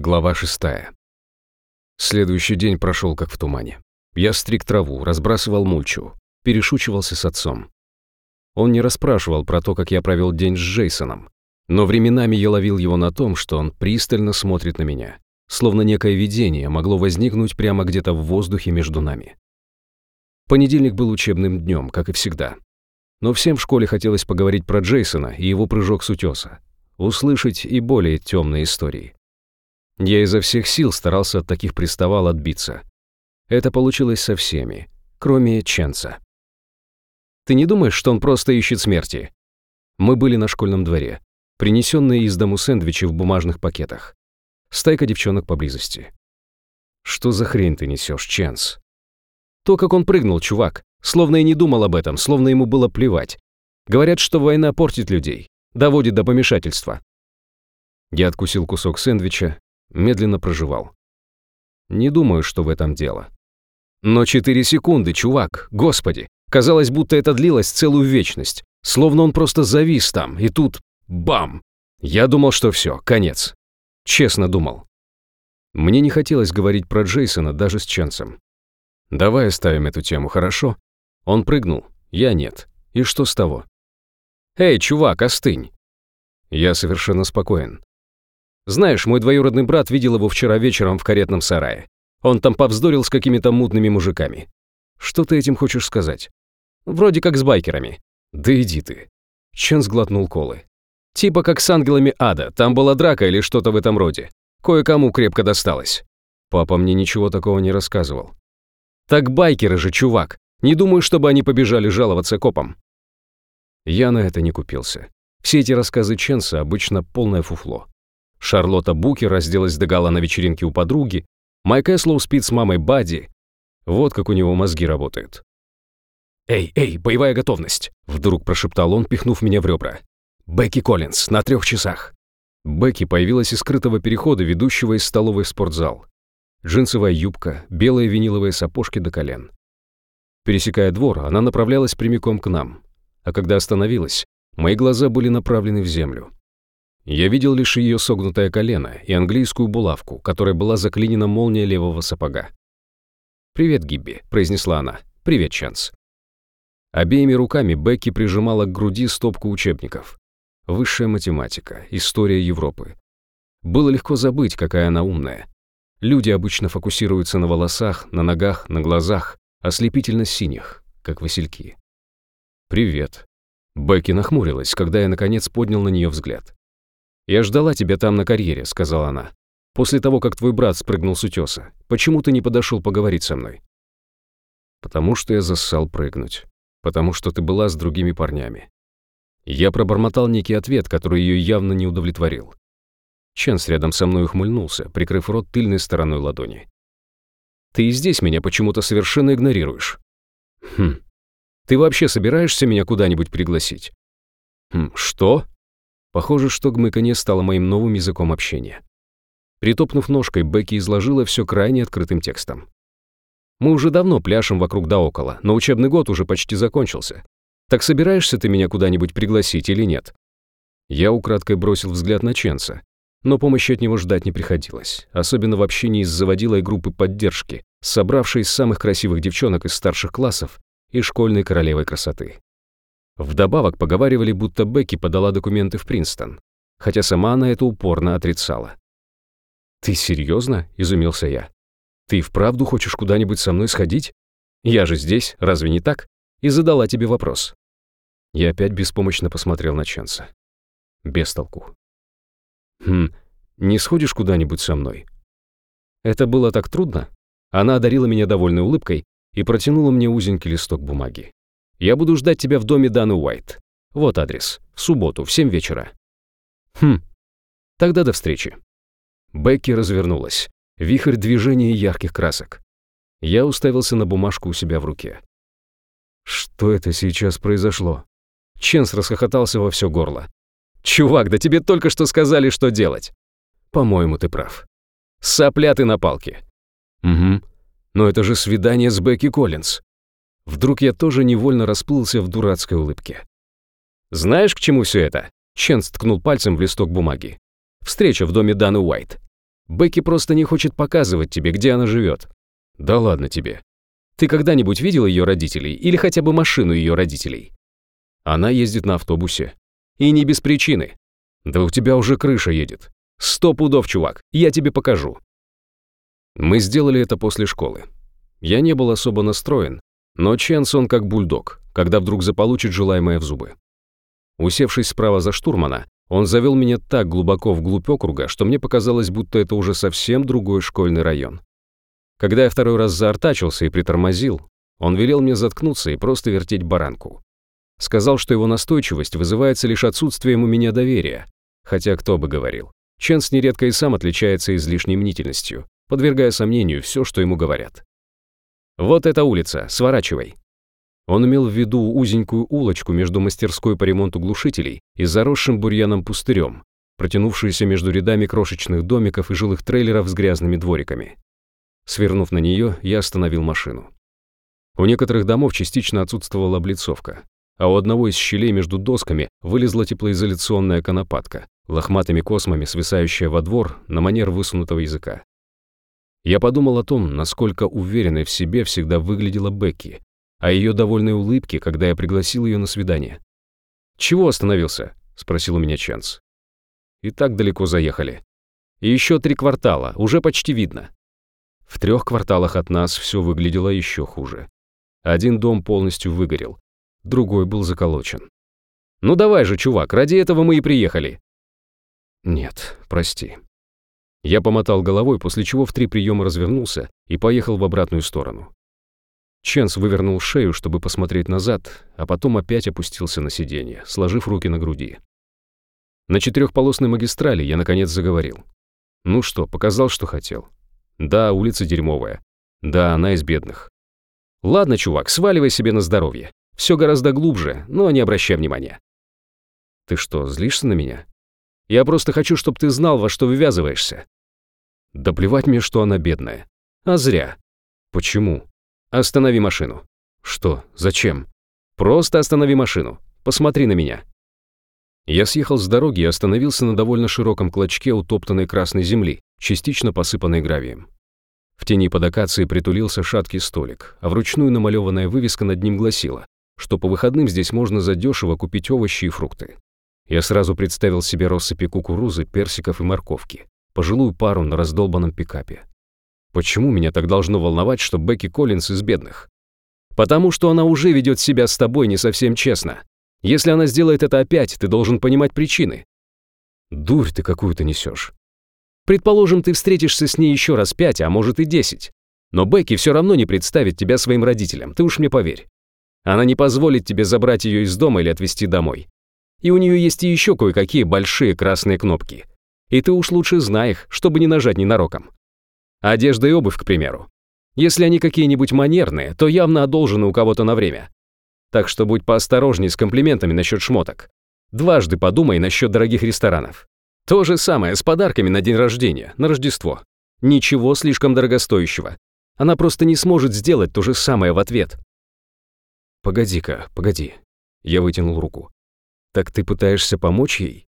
Глава шестая. Следующий день прошел как в тумане. Я стриг траву, разбрасывал мульчу, перешучивался с отцом. Он не расспрашивал про то, как я провел день с Джейсоном, но временами я ловил его на том, что он пристально смотрит на меня, словно некое видение могло возникнуть прямо где-то в воздухе между нами. Понедельник был учебным днем, как и всегда. Но всем в школе хотелось поговорить про Джейсона и его прыжок с утеса, услышать и более темные истории. Я изо всех сил старался от таких приставал отбиться. Это получилось со всеми, кроме Ченца. «Ты не думаешь, что он просто ищет смерти?» Мы были на школьном дворе, принесенные из дому сэндвичи в бумажных пакетах. Стайка девчонок поблизости. «Что за хрень ты несешь, Ченс?» То, как он прыгнул, чувак, словно и не думал об этом, словно ему было плевать. Говорят, что война портит людей, доводит до помешательства. Я откусил кусок сэндвича, медленно проживал. Не думаю, что в этом дело. Но четыре секунды, чувак, господи, казалось, будто это длилось целую вечность, словно он просто завис там, и тут бам! Я думал, что все, конец. Честно думал. Мне не хотелось говорить про Джейсона даже с Ченсом. Давай оставим эту тему, хорошо? Он прыгнул, я нет. И что с того? Эй, чувак, остынь. Я совершенно спокоен. Знаешь, мой двоюродный брат видел его вчера вечером в каретном сарае. Он там повздорил с какими-то мутными мужиками. Что ты этим хочешь сказать? Вроде как с байкерами. Да иди ты. Чен сглотнул колы. Типа как с ангелами ада, там была драка или что-то в этом роде. Кое-кому крепко досталось. Папа мне ничего такого не рассказывал. Так байкеры же, чувак. Не думаю, чтобы они побежали жаловаться копам. Я на это не купился. Все эти рассказы Ченса обычно полное фуфло. Шарлотта Букер разделась до гала на вечеринке у подруги, Майк Эслоу спит с мамой Бадди. Вот как у него мозги работают. «Эй, эй, боевая готовность!» — вдруг прошептал он, пихнув меня в ребра. «Бекки Коллинз, на трех часах!» Бекки появилась из скрытого перехода, ведущего из столовой в спортзал. Джинсовая юбка, белые виниловые сапожки до колен. Пересекая двор, она направлялась прямиком к нам. А когда остановилась, мои глаза были направлены в землю. Я видел лишь ее согнутое колено и английскую булавку, которой была заклинена молния левого сапога. «Привет, Гибби», — произнесла она. «Привет, Чанс». Обеими руками Бекки прижимала к груди стопку учебников. Высшая математика, история Европы. Было легко забыть, какая она умная. Люди обычно фокусируются на волосах, на ногах, на глазах, ослепительно синих, как васильки. «Привет». Бекки нахмурилась, когда я, наконец, поднял на нее взгляд. «Я ждала тебя там на карьере», — сказала она. «После того, как твой брат спрыгнул с утеса. Почему ты не подошел поговорить со мной?» «Потому что я зассал прыгнуть. Потому что ты была с другими парнями». Я пробормотал некий ответ, который ее явно не удовлетворил. Ченс рядом со мной ухмыльнулся, прикрыв рот тыльной стороной ладони. «Ты и здесь меня почему-то совершенно игнорируешь». «Хм. Ты вообще собираешься меня куда-нибудь пригласить?» «Хм, что?» Похоже, что гмыканье стало моим новым языком общения. Притопнув ножкой, Бекки изложила все крайне открытым текстом. «Мы уже давно пляшем вокруг да около, но учебный год уже почти закончился. Так собираешься ты меня куда-нибудь пригласить или нет?» Я украдкой бросил взгляд на Ченса, но помощи от него ждать не приходилось, особенно в общении с заводилой группы поддержки, собравшей самых красивых девчонок из старших классов и школьной королевой красоты. Вдобавок поговаривали, будто Бекки подала документы в Принстон, хотя сама она это упорно отрицала. «Ты серьезно?» – изумился я. «Ты вправду хочешь куда-нибудь со мной сходить? Я же здесь, разве не так?» И задала тебе вопрос. Я опять беспомощно посмотрел на Ченса. Без толку. «Хм, не сходишь куда-нибудь со мной?» Это было так трудно. Она одарила меня довольной улыбкой и протянула мне узенький листок бумаги. Я буду ждать тебя в доме Даны Уайт. Вот адрес. В субботу, в семь вечера». «Хм. Тогда до встречи». Бекки развернулась. Вихрь движения ярких красок. Я уставился на бумажку у себя в руке. «Что это сейчас произошло?» Ченс расхохотался во все горло. «Чувак, да тебе только что сказали, что делать!» «По-моему, ты прав. Сопля ты на палке». «Угу. Но это же свидание с Бекки Коллинз. Вдруг я тоже невольно расплылся в дурацкой улыбке. «Знаешь, к чему все это?» Чен ткнул пальцем в листок бумаги. «Встреча в доме Даны Уайт. Бекки просто не хочет показывать тебе, где она живет. Да ладно тебе. Ты когда-нибудь видел ее родителей или хотя бы машину ее родителей? Она ездит на автобусе. И не без причины. Да у тебя уже крыша едет. Сто пудов, чувак, я тебе покажу. Мы сделали это после школы. Я не был особо настроен, но Ченс он как бульдог, когда вдруг заполучит желаемое в зубы. Усевшись справа за штурмана, он завел меня так глубоко вглубь округа, что мне показалось, будто это уже совсем другой школьный район. Когда я второй раз заортачился и притормозил, он велел мне заткнуться и просто вертеть баранку. Сказал, что его настойчивость вызывается лишь отсутствием у меня доверия, хотя кто бы говорил. Ченс нередко и сам отличается излишней мнительностью, подвергая сомнению все, что ему говорят. «Вот эта улица, сворачивай», он имел в виду узенькую улочку между мастерской по ремонту глушителей и заросшим бурьяном пустырем, протянувшуюся между рядами крошечных домиков и жилых трейлеров с грязными двориками. Свернув на нее, я остановил машину. У некоторых домов частично отсутствовала облицовка, а у одного из щелей между досками вылезла теплоизоляционная конопатка, лохматыми космами свисающая во двор на манер высунутого языка. Я подумал о том, насколько уверенной в себе всегда выглядела Бекки, о ее довольной улыбке, когда я пригласил ее на свидание. «Чего остановился?» — спросил у меня Чанс. «И так далеко заехали. И еще три квартала, уже почти видно». В трех кварталах от нас все выглядело еще хуже. Один дом полностью выгорел, другой был заколочен. «Ну давай же, чувак, ради этого мы и приехали». «Нет, прости». Я помотал головой, после чего в три приема развернулся и поехал в обратную сторону. Ченс вывернул шею, чтобы посмотреть назад, а потом опять опустился на сиденье, сложив руки на груди. На четырехполосной магистрали я наконец заговорил. Ну что, показал, что хотел. Да, улица дерьмовая. Да, она из бедных. Ладно, чувак, сваливай себе на здоровье. Все гораздо глубже, но не обращай внимания. Ты что, злишься на меня? Я просто хочу, чтобы ты знал, во что ввязываешься. Да плевать мне, что она бедная. А зря. Почему? «Останови машину». «Что? Зачем?» «Просто останови машину. Посмотри на меня». Я съехал с дороги и остановился на довольно широком клочке утоптанной красной земли, частично посыпанной гравием. В тени под акацией притулился шаткий столик, а вручную намалеванная вывеска над ним гласила, что по выходным здесь можно задешево купить овощи и фрукты. Я сразу представил себе россыпи кукурузы, персиков и морковки, пожилую пару на раздолбанном пикапе. Почему меня так должно волновать, что Бекки Коллинс из бедных? Потому что она уже ведет себя с тобой не совсем честно. Если она сделает это опять, ты должен понимать причины. Дурь ты какую-то несешь. Предположим, ты встретишься с ней еще раз пять, а может и десять. Но Бекки все равно не представит тебя своим родителям, ты уж мне поверь. Она не позволит тебе забрать ее из дома или отвезти домой. И у нее есть и еще кое-какие большие красные кнопки. И ты уж лучше знай их, чтобы не нажать ненароком. Одежда и обувь, к примеру. Если они какие-нибудь манерные, то явно одолжены у кого-то на время. Так что будь поосторожней с комплиментами насчет шмоток. Дважды подумай насчет дорогих ресторанов. То же самое с подарками на день рождения, на Рождество. Ничего слишком дорогостоящего. Она просто не сможет сделать то же самое в ответ. «Погоди-ка, погоди». Я вытянул руку. «Так ты пытаешься помочь ей?»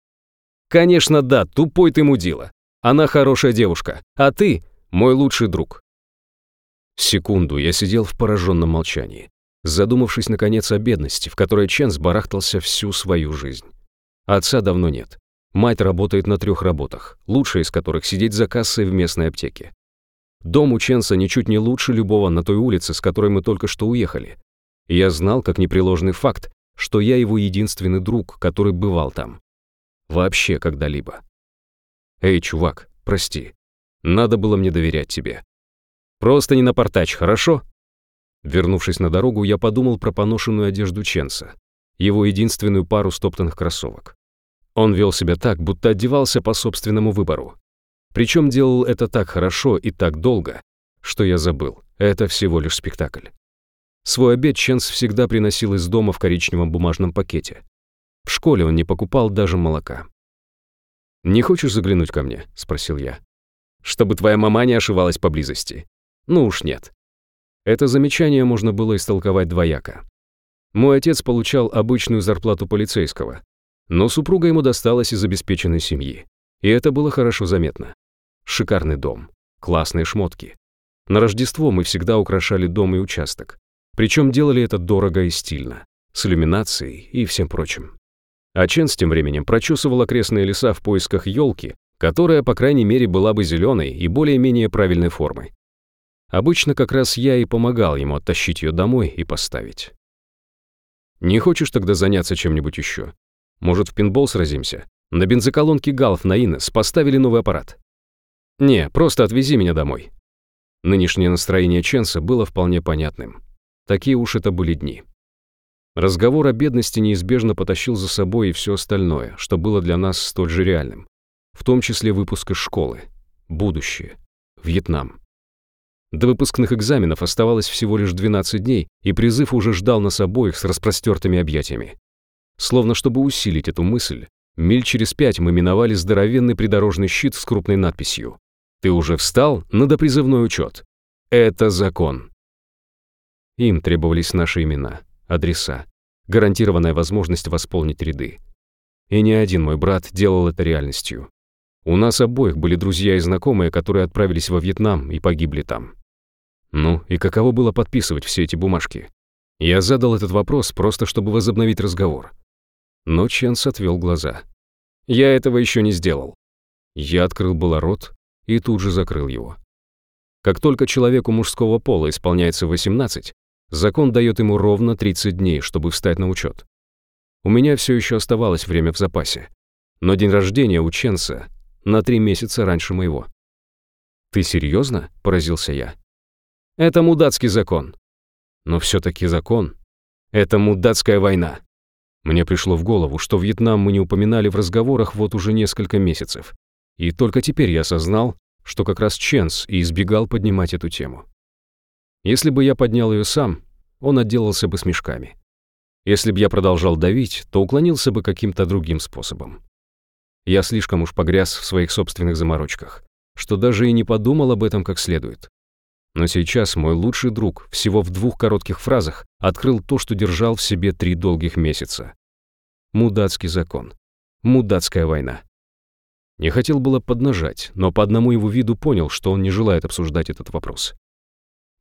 «Конечно да, тупой ты мудила. Она хорошая девушка, а ты мой лучший друг. Секунду я сидел в пораженном молчании, задумавшись, наконец, о бедности, в которой Чен сбарахтался всю свою жизнь. Отца давно нет. Мать работает на трех работах, лучшая из которых сидеть за кассой в местной аптеке. Дом у Ченса ничуть не лучше любого на той улице, с которой мы только что уехали. Я знал, как непреложный факт, что я его единственный друг, который бывал там. Вообще когда-либо. Эй, чувак, прости. Надо было мне доверять тебе. Просто не напортачь, хорошо?» Вернувшись на дорогу, я подумал про поношенную одежду Ченса, его единственную пару стоптанных кроссовок. Он вел себя так, будто одевался по собственному выбору. Причем делал это так хорошо и так долго, что я забыл, это всего лишь спектакль. Свой обед Ченс всегда приносил из дома в коричневом бумажном пакете. В школе он не покупал даже молока. «Не хочешь заглянуть ко мне?» — спросил я чтобы твоя мама не ошивалась поблизости. Ну уж нет. Это замечание можно было истолковать двояко. Мой отец получал обычную зарплату полицейского, но супруга ему досталась из обеспеченной семьи, и это было хорошо заметно. Шикарный дом, классные шмотки. На Рождество мы всегда украшали дом и участок. Причем делали это дорого и стильно, с иллюминацией и всем прочим. А Чен с тем временем прочесывал окрестные леса в поисках елки, которая, по крайней мере, была бы зеленой и более-менее правильной формы. Обычно как раз я и помогал ему оттащить ее домой и поставить. Не хочешь тогда заняться чем-нибудь еще? Может, в пинбол сразимся? На бензоколонке Галф на Инес поставили новый аппарат. Не, просто отвези меня домой. Нынешнее настроение Ченса было вполне понятным. Такие уж это были дни. Разговор о бедности неизбежно потащил за собой и все остальное, что было для нас столь же реальным. В том числе выпуск из школы. Будущее. Вьетнам. До выпускных экзаменов оставалось всего лишь 12 дней, и призыв уже ждал нас обоих с распростертыми объятиями. Словно чтобы усилить эту мысль, миль через пять мы миновали здоровенный придорожный щит с крупной надписью «Ты уже встал на допризывной учет. Это закон». Им требовались наши имена, адреса, гарантированная возможность восполнить ряды. И ни один мой брат делал это реальностью. У нас обоих были друзья и знакомые, которые отправились во Вьетнам и погибли там. Ну, и каково было подписывать все эти бумажки? Я задал этот вопрос просто, чтобы возобновить разговор. Но Ченс отвел глаза. Я этого еще не сделал. Я открыл было рот и тут же закрыл его. Как только человеку мужского пола исполняется 18, закон дает ему ровно 30 дней, чтобы встать на учет. У меня все еще оставалось время в запасе. Но день рождения у Ченса на три месяца раньше моего. «Ты серьезно?» – поразился я. «Это мудацкий закон». «Но все-таки закон. Это мудацкая война». Мне пришло в голову, что Вьетнам мы не упоминали в разговорах вот уже несколько месяцев. И только теперь я осознал, что как раз Ченс и избегал поднимать эту тему. Если бы я поднял ее сам, он отделался бы смешками. Если бы я продолжал давить, то уклонился бы каким-то другим способом. Я слишком уж погряз в своих собственных заморочках, что даже и не подумал об этом как следует. Но сейчас мой лучший друг всего в двух коротких фразах открыл то, что держал в себе три долгих месяца. Мудацкий закон. Мудацкая война. Не хотел было поднажать, но по одному его виду понял, что он не желает обсуждать этот вопрос.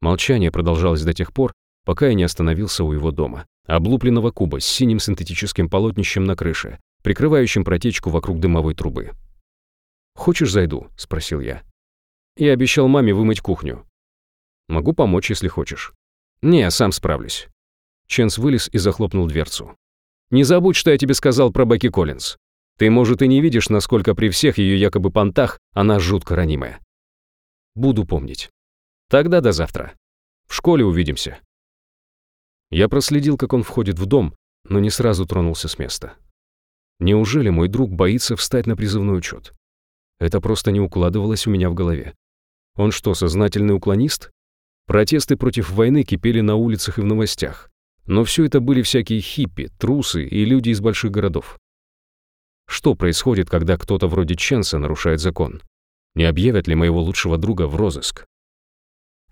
Молчание продолжалось до тех пор, пока я не остановился у его дома, облупленного куба с синим синтетическим полотнищем на крыше, прикрывающим протечку вокруг дымовой трубы. «Хочешь, зайду?» — спросил я. Я обещал маме вымыть кухню. Могу помочь, если хочешь. Не, сам справлюсь. Ченс вылез и захлопнул дверцу. Не забудь, что я тебе сказал про Баки Коллинз. Ты, может, и не видишь, насколько при всех ее якобы понтах она жутко ранимая. Буду помнить. Тогда до завтра. В школе увидимся. Я проследил, как он входит в дом, но не сразу тронулся с места. Неужели мой друг боится встать на призывной учет? Это просто не укладывалось у меня в голове. Он что, сознательный уклонист? Протесты против войны кипели на улицах и в новостях. Но все это были всякие хиппи, трусы и люди из больших городов. Что происходит, когда кто-то вроде Ченса нарушает закон? Не объявят ли моего лучшего друга в розыск?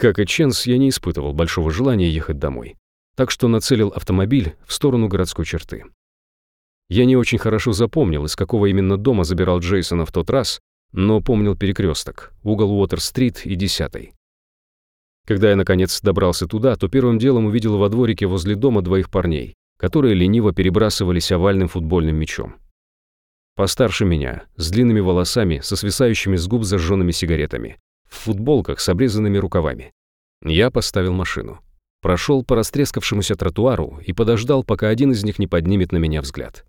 Как и Ченс, я не испытывал большого желания ехать домой, так что нацелил автомобиль в сторону городской черты. Я не очень хорошо запомнил, из какого именно дома забирал Джейсона в тот раз, но помнил перекресток, угол Уотер-стрит и десятый. Когда я, наконец, добрался туда, то первым делом увидел во дворике возле дома двоих парней, которые лениво перебрасывались овальным футбольным мячом. Постарше меня, с длинными волосами, со свисающими с губ зажженными сигаретами, в футболках с обрезанными рукавами. Я поставил машину. Прошел по растрескавшемуся тротуару и подождал, пока один из них не поднимет на меня взгляд.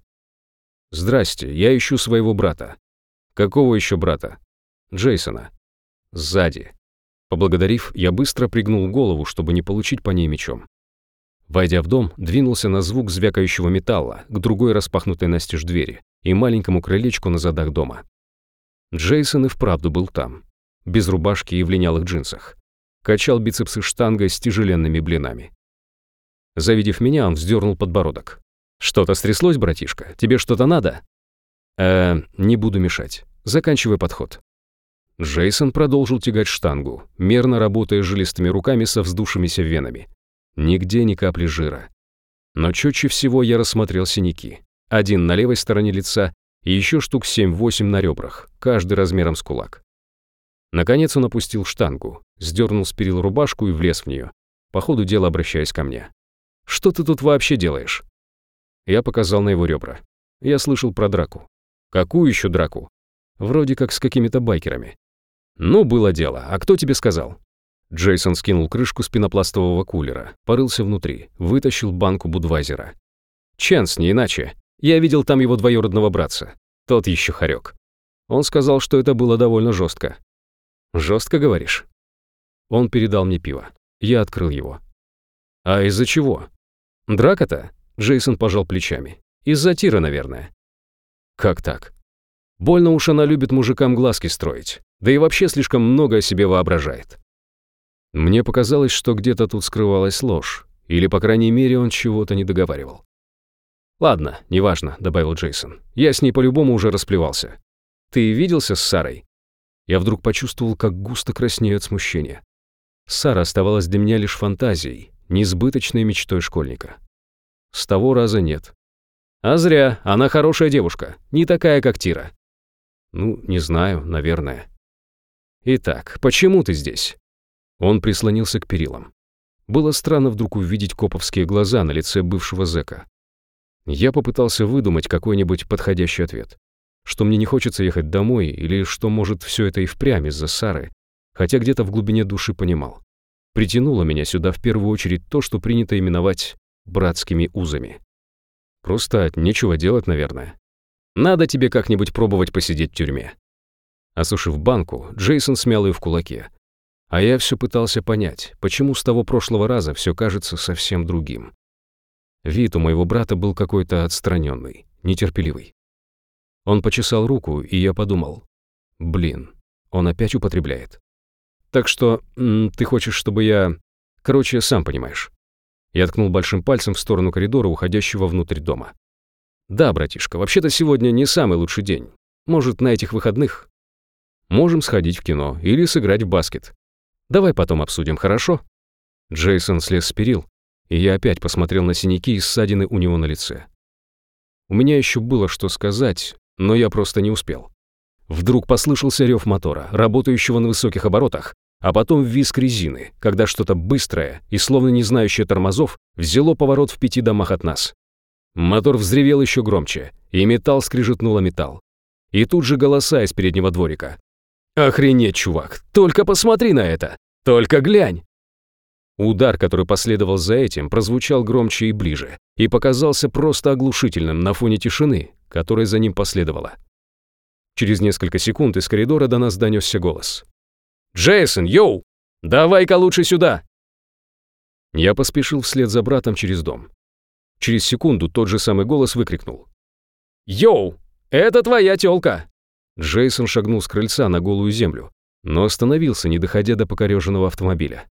«Здрасте, я ищу своего брата». «Какого еще брата?» «Джейсона». «Сзади». Поблагодарив, я быстро пригнул голову, чтобы не получить по ней мечом. Войдя в дом, двинулся на звук звякающего металла к другой распахнутой настежь двери и маленькому крылечку на задах дома. Джейсон и вправду был там, без рубашки и в линялых джинсах. Качал бицепсы штангой с тяжеленными блинами. Завидев меня, он вздернул подбородок. «Что-то стряслось, братишка? Тебе что-то надо?» «Э, не буду мешать. Заканчивай подход». Джейсон продолжил тягать штангу, мерно работая жилистыми руками со вздувшимися венами. Нигде ни капли жира. Но четче всего я рассмотрел синяки. Один на левой стороне лица и еще штук 7-8 на ребрах, каждый размером с кулак. Наконец он опустил штангу, сдернул с перил рубашку и влез в нее, по ходу дела обращаясь ко мне. «Что ты тут вообще делаешь?» Я показал на его ребра. Я слышал про драку. «Какую еще драку?» «Вроде как с какими-то байкерами». «Ну, было дело. А кто тебе сказал?» Джейсон скинул крышку спинопластового кулера, порылся внутри, вытащил банку Будвайзера. «Ченс, не иначе. Я видел там его двоюродного братца. Тот еще хорек. Он сказал, что это было довольно жестко. Жестко говоришь? Он передал мне пиво. Я открыл его. А из-за чего? Драка-то? Джейсон пожал плечами. Из-за тира, наверное. Как так? Больно уж она любит мужикам глазки строить. Да и вообще слишком много о себе воображает. Мне показалось, что где-то тут скрывалась ложь. Или, по крайней мере, он чего-то не договаривал. «Ладно, неважно», — добавил Джейсон. «Я с ней по-любому уже расплевался. Ты виделся с Сарой?» Я вдруг почувствовал, как густо краснею от смущения. Сара оставалась для меня лишь фантазией, несбыточной мечтой школьника. С того раза нет. А зря, она хорошая девушка, не такая, как Тира. Ну, не знаю, наверное. Итак, почему ты здесь? Он прислонился к перилам. Было странно вдруг увидеть коповские глаза на лице бывшего зэка. Я попытался выдумать какой-нибудь подходящий ответ что мне не хочется ехать домой или что, может, все это и впрямь из-за Сары, хотя где-то в глубине души понимал. Притянуло меня сюда в первую очередь то, что принято именовать братскими узами. Просто нечего делать, наверное. Надо тебе как-нибудь пробовать посидеть в тюрьме. Осушив банку, Джейсон смял ее в кулаке. А я все пытался понять, почему с того прошлого раза все кажется совсем другим. Вид у моего брата был какой-то отстраненный, нетерпеливый. Он почесал руку, и я подумал, блин, он опять употребляет. Так что ты хочешь, чтобы я... Короче, сам понимаешь. Я ткнул большим пальцем в сторону коридора, уходящего внутрь дома. Да, братишка, вообще-то сегодня не самый лучший день. Может, на этих выходных? Можем сходить в кино или сыграть в баскет. Давай потом обсудим, хорошо? Джейсон слез с перил, и я опять посмотрел на синяки и ссадины у него на лице. У меня еще было что сказать, но я просто не успел. Вдруг послышался рев мотора, работающего на высоких оборотах, а потом визг резины, когда что-то быстрое и словно не знающее тормозов взяло поворот в пяти домах от нас. Мотор взревел еще громче, и металл скрижетнуло металл. И тут же голоса из переднего дворика. «Охренеть, чувак! Только посмотри на это! Только глянь!» Удар, который последовал за этим, прозвучал громче и ближе, и показался просто оглушительным на фоне тишины, которая за ним последовала. Через несколько секунд из коридора до нас донесся голос. «Джейсон, йоу! Давай-ка лучше сюда!» Я поспешил вслед за братом через дом. Через секунду тот же самый голос выкрикнул. «Йоу! Это твоя тёлка!» Джейсон шагнул с крыльца на голую землю, но остановился, не доходя до покореженного автомобиля.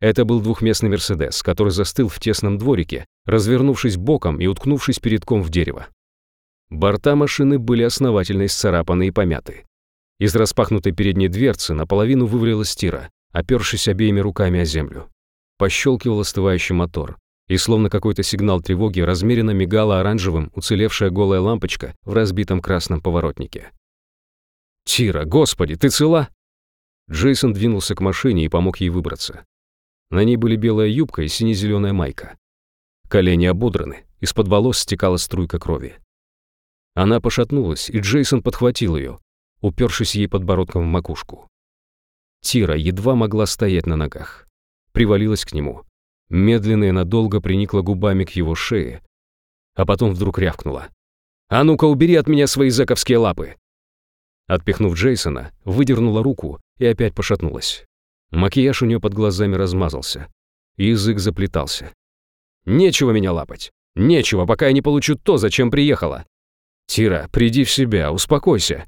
Это был двухместный «Мерседес», который застыл в тесном дворике, развернувшись боком и уткнувшись передком в дерево. Борта машины были основательно исцарапаны и помяты. Из распахнутой передней дверцы наполовину вывалилась тира, опершись обеими руками о землю. Пощелкивал остывающий мотор, и словно какой-то сигнал тревоги размеренно мигала оранжевым уцелевшая голая лампочка в разбитом красном поворотнике. «Тира, господи, ты цела?» Джейсон двинулся к машине и помог ей выбраться. На ней были белая юбка и сине-зеленая майка. Колени ободраны, из-под волос стекала струйка крови. Она пошатнулась, и Джейсон подхватил ее, упершись ей подбородком в макушку. Тира едва могла стоять на ногах. Привалилась к нему. Медленно и надолго приникла губами к его шее, а потом вдруг рявкнула. «А ну-ка, убери от меня свои зэковские лапы!» Отпихнув Джейсона, выдернула руку и опять пошатнулась. Макияж у нее под глазами размазался. Язык заплетался. «Нечего меня лапать! Нечего, пока я не получу то, зачем приехала!» «Тира, приди в себя, успокойся.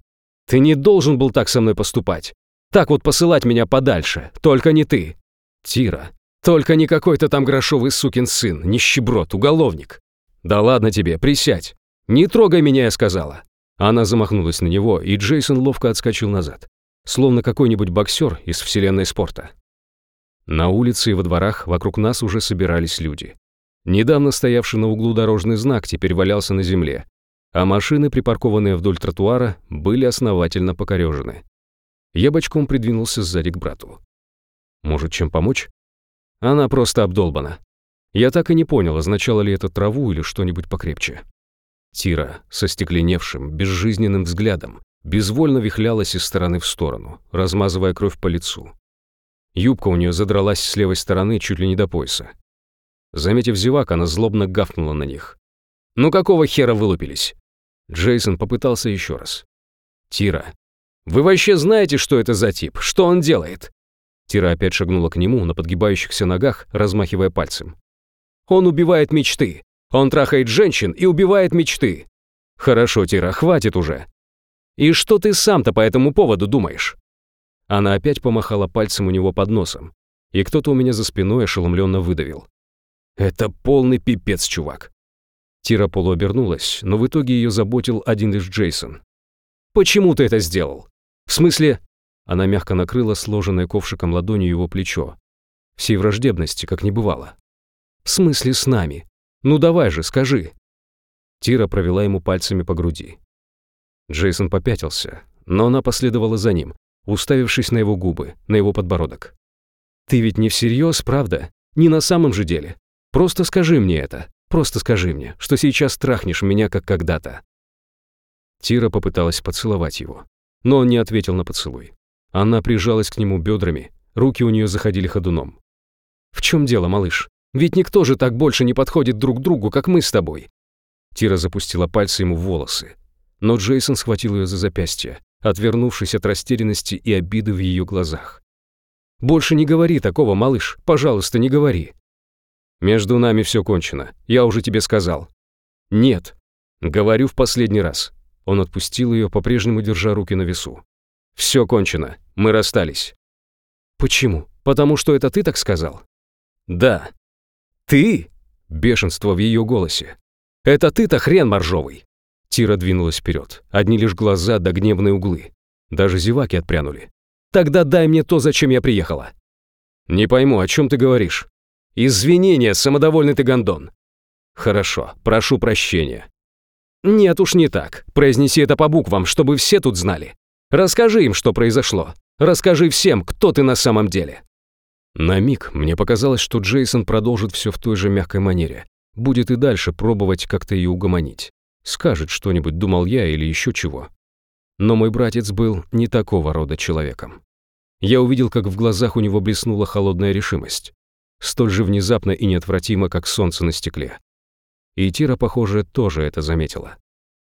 Ты не должен был так со мной поступать. Так вот посылать меня подальше, только не ты. Тира, только не какой-то там грошовый сукин сын, нищеброд, уголовник. Да ладно тебе, присядь. Не трогай меня, я сказала». Она замахнулась на него, и Джейсон ловко отскочил назад словно какой-нибудь боксер из вселенной спорта. На улице и во дворах вокруг нас уже собирались люди. Недавно стоявший на углу дорожный знак теперь валялся на земле, а машины, припаркованные вдоль тротуара, были основательно покорежены. Я бочком придвинулся сзади к брату. Может, чем помочь? Она просто обдолбана. Я так и не понял, означало ли это траву или что-нибудь покрепче. Тира со стекленевшим, безжизненным взглядом безвольно вихлялась из стороны в сторону, размазывая кровь по лицу. Юбка у нее задралась с левой стороны чуть ли не до пояса. Заметив зевак, она злобно гафнула на них. «Ну какого хера вылупились?» Джейсон попытался еще раз. «Тира, вы вообще знаете, что это за тип? Что он делает?» Тира опять шагнула к нему на подгибающихся ногах, размахивая пальцем. «Он убивает мечты. Он трахает женщин и убивает мечты. Хорошо, Тира, хватит уже. И что ты сам-то по этому поводу думаешь?» Она опять помахала пальцем у него под носом, и кто-то у меня за спиной ошеломленно выдавил. «Это полный пипец, чувак». Тира полуобернулась, но в итоге ее заботил один лишь Джейсон. «Почему ты это сделал? В смысле...» Она мягко накрыла сложенное ковшиком ладонью его плечо. Всей враждебности, как не бывало. «В смысле с нами? Ну давай же, скажи!» Тира провела ему пальцами по груди. Джейсон попятился, но она последовала за ним, уставившись на его губы, на его подбородок. «Ты ведь не всерьез, правда? Не на самом же деле? Просто скажи мне это. Просто скажи мне, что сейчас трахнешь меня, как когда-то». Тира попыталась поцеловать его, но он не ответил на поцелуй. Она прижалась к нему бедрами, руки у нее заходили ходуном. «В чем дело, малыш? Ведь никто же так больше не подходит друг другу, как мы с тобой». Тира запустила пальцы ему в волосы, но Джейсон схватил ее за запястье, отвернувшись от растерянности и обиды в ее глазах. «Больше не говори такого, малыш, пожалуйста, не говори». «Между нами все кончено, я уже тебе сказал». «Нет». «Говорю в последний раз». Он отпустил ее, по-прежнему держа руки на весу. «Все кончено, мы расстались». «Почему? Потому что это ты так сказал?» «Да». «Ты?» Бешенство в ее голосе. «Это ты-то хрен моржовый!» Тира двинулась вперед. Одни лишь глаза да гневные углы. Даже зеваки отпрянули. «Тогда дай мне то, зачем я приехала». «Не пойму, о чем ты говоришь?» «Извинения, самодовольный ты гондон». «Хорошо, прошу прощения». «Нет уж не так. Произнеси это по буквам, чтобы все тут знали. Расскажи им, что произошло. Расскажи всем, кто ты на самом деле». На миг мне показалось, что Джейсон продолжит все в той же мягкой манере. Будет и дальше пробовать как-то ее угомонить. Скажет что-нибудь, думал я, или еще чего. Но мой братец был не такого рода человеком. Я увидел, как в глазах у него блеснула холодная решимость. Столь же внезапно и неотвратимо, как солнце на стекле. И Тира, похоже, тоже это заметила.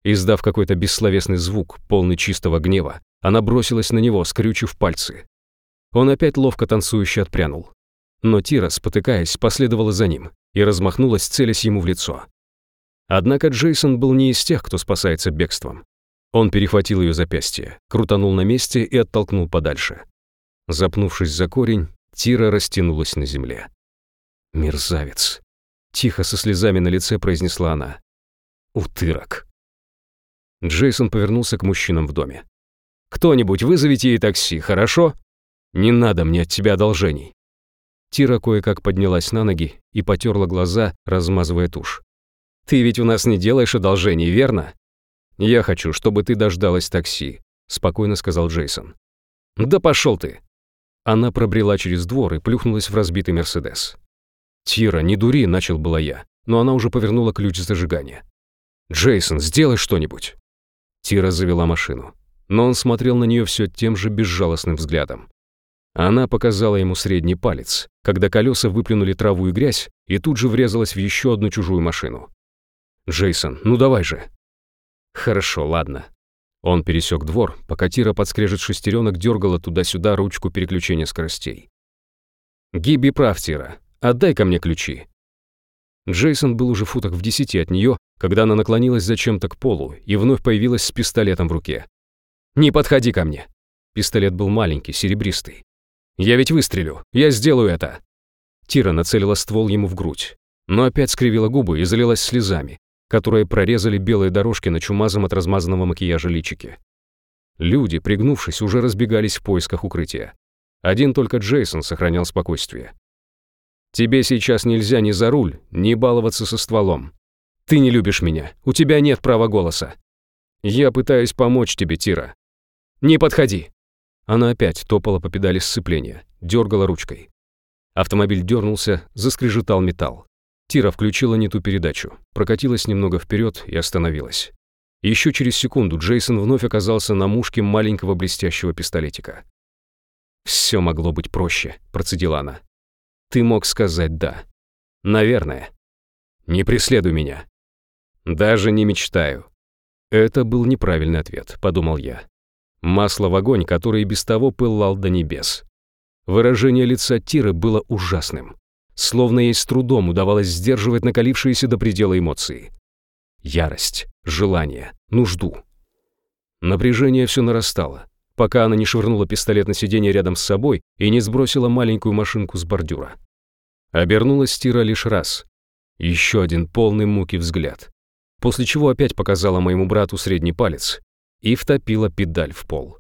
Издав какой-то бессловесный звук, полный чистого гнева, она бросилась на него, скрючив пальцы. Он опять ловко танцующе отпрянул. Но Тира, спотыкаясь, последовала за ним и размахнулась, целясь ему в лицо. Однако Джейсон был не из тех, кто спасается бегством. Он перехватил ее запястье, крутанул на месте и оттолкнул подальше. Запнувшись за корень, Тира растянулась на земле. «Мерзавец!» — тихо со слезами на лице произнесла она. «Утырок!» Джейсон повернулся к мужчинам в доме. «Кто-нибудь вызовите ей такси, хорошо? Не надо мне от тебя одолжений». Тира кое-как поднялась на ноги и потерла глаза, размазывая тушь. Ты ведь у нас не делаешь одолжений, верно? Я хочу, чтобы ты дождалась такси, спокойно сказал Джейсон. Да пошел ты. Она пробрела через двор и плюхнулась в разбитый Мерседес. «Тира, не дури», — начал была я, но она уже повернула ключ зажигания. «Джейсон, сделай что-нибудь». Тира завела машину, но он смотрел на нее все тем же безжалостным взглядом. Она показала ему средний палец, когда колеса выплюнули траву и грязь, и тут же врезалась в еще одну чужую машину. «Джейсон, ну давай же!» «Хорошо, ладно». Он пересек двор, пока Тира подскрежет шестеренок дергала туда-сюда ручку переключения скоростей. «Гиби прав, Тира. Отдай ко мне ключи». Джейсон был уже футах в десяти от нее, когда она наклонилась зачем-то к полу и вновь появилась с пистолетом в руке. «Не подходи ко мне!» Пистолет был маленький, серебристый. «Я ведь выстрелю! Я сделаю это!» Тира нацелила ствол ему в грудь, но опять скривила губы и залилась слезами, которые прорезали белые дорожки на чумазом от размазанного макияжа личике. Люди, пригнувшись, уже разбегались в поисках укрытия. Один только Джейсон сохранял спокойствие. «Тебе сейчас нельзя ни за руль, ни баловаться со стволом. Ты не любишь меня, у тебя нет права голоса. Я пытаюсь помочь тебе, Тира. Не подходи!» Она опять топала по педали сцепления, дергала ручкой. Автомобиль дернулся, заскрежетал металл. Тира включила не ту передачу, прокатилась немного вперед и остановилась. Еще через секунду Джейсон вновь оказался на мушке маленького блестящего пистолетика. «Все могло быть проще», — процедила она. «Ты мог сказать «да». Наверное. Не преследуй меня. Даже не мечтаю». Это был неправильный ответ, подумал я. Масло в огонь, который без того пылал до небес. Выражение лица Тиры было ужасным. Словно ей с трудом удавалось сдерживать накалившиеся до предела эмоции. Ярость, желание, нужду. Напряжение все нарастало, пока она не швырнула пистолет на сиденье рядом с собой и не сбросила маленькую машинку с бордюра. Обернулась Тира лишь раз. Еще один полный муки взгляд. После чего опять показала моему брату средний палец и втопила педаль в пол.